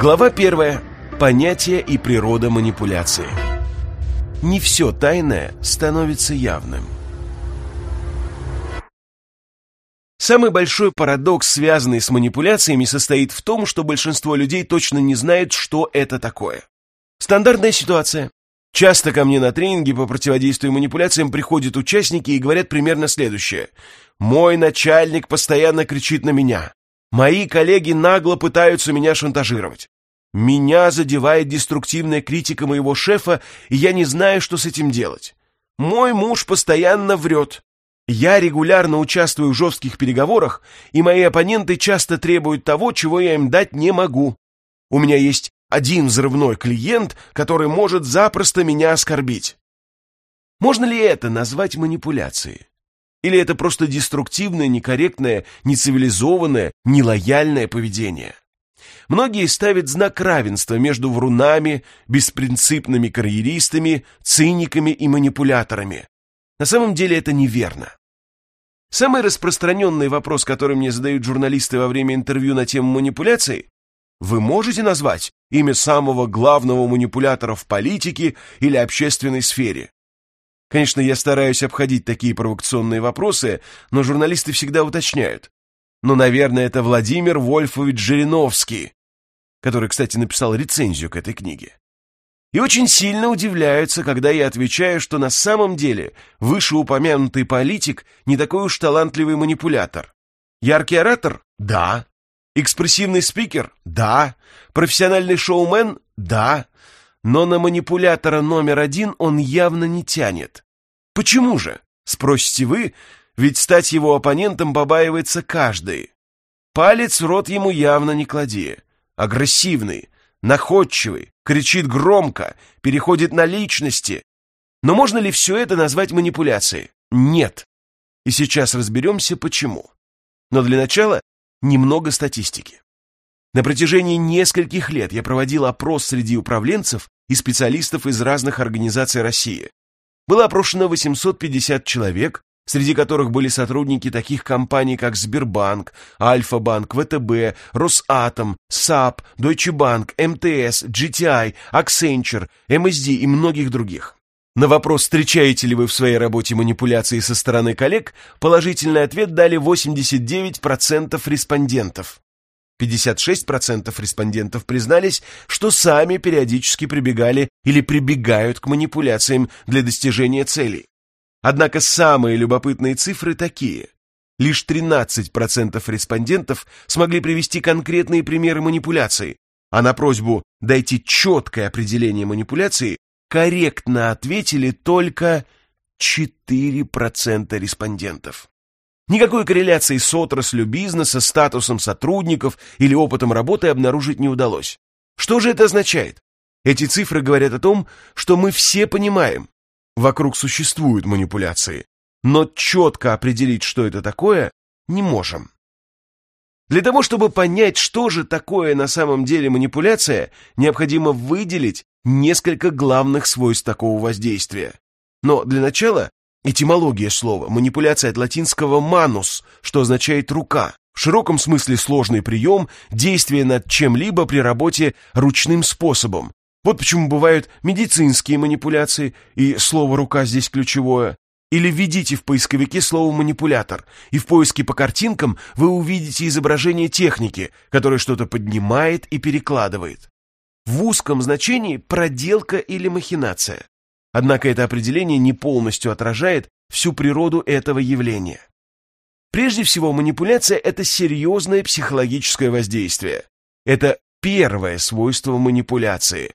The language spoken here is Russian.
Глава первая. Понятие и природа манипуляции. Не все тайное становится явным. Самый большой парадокс, связанный с манипуляциями, состоит в том, что большинство людей точно не знают, что это такое. Стандартная ситуация. Часто ко мне на тренинги по противодействию манипуляциям приходят участники и говорят примерно следующее. «Мой начальник постоянно кричит на меня. Мои коллеги нагло пытаются меня шантажировать. Меня задевает деструктивная критика моего шефа, и я не знаю, что с этим делать. Мой муж постоянно врет. Я регулярно участвую в жестких переговорах, и мои оппоненты часто требуют того, чего я им дать не могу. У меня есть один взрывной клиент, который может запросто меня оскорбить. Можно ли это назвать манипуляцией? Или это просто деструктивное, некорректное, нецивилизованное, нелояльное поведение? Многие ставят знак равенства между врунами, беспринципными карьеристами, циниками и манипуляторами. На самом деле это неверно. Самый распространенный вопрос, который мне задают журналисты во время интервью на тему манипуляций, вы можете назвать имя самого главного манипулятора в политике или общественной сфере? Конечно, я стараюсь обходить такие провокационные вопросы, но журналисты всегда уточняют. Но, наверное, это Владимир Вольфович Жириновский, который, кстати, написал рецензию к этой книге. И очень сильно удивляются, когда я отвечаю, что на самом деле вышеупомянутый политик не такой уж талантливый манипулятор. Яркий оратор? Да. Экспрессивный спикер? Да. Профессиональный шоумен? Да. Но на манипулятора номер один он явно не тянет. Почему же? Спросите вы, ведь стать его оппонентом побаивается каждый. Палец в рот ему явно не клади агрессивный, находчивый, кричит громко, переходит на личности. Но можно ли все это назвать манипуляцией? Нет. И сейчас разберемся, почему. Но для начала немного статистики. На протяжении нескольких лет я проводил опрос среди управленцев и специалистов из разных организаций России. Было опрошено 850 человек, среди которых были сотрудники таких компаний, как Сбербанк, Альфа-банк, ВТБ, Росатом, SAP, Deutsche Bank, МТС, JTI, Accenture, MSD и многих других. На вопрос, встречаете ли вы в своей работе манипуляции со стороны коллег, положительный ответ дали 89% респондентов. 56% респондентов признались, что сами периодически прибегали или прибегают к манипуляциям для достижения целей. Однако самые любопытные цифры такие. Лишь 13% респондентов смогли привести конкретные примеры манипуляций, а на просьбу дайте четкое определение манипуляции корректно ответили только 4% респондентов. Никакой корреляции с отраслью бизнеса, статусом сотрудников или опытом работы обнаружить не удалось. Что же это означает? Эти цифры говорят о том, что мы все понимаем, Вокруг существуют манипуляции, но четко определить, что это такое, не можем. Для того, чтобы понять, что же такое на самом деле манипуляция, необходимо выделить несколько главных свойств такого воздействия. Но для начала этимология слова манипуляция от латинского «manus», что означает «рука». В широком смысле сложный прием, действие над чем-либо при работе ручным способом, вот почему бывают медицинские манипуляции, и слово «рука» здесь ключевое. Или введите в поисковике слово «манипулятор», и в поиске по картинкам вы увидите изображение техники, которая что-то поднимает и перекладывает. В узком значении проделка или махинация. Однако это определение не полностью отражает всю природу этого явления. Прежде всего, манипуляция – это серьезное психологическое воздействие. Это первое свойство манипуляции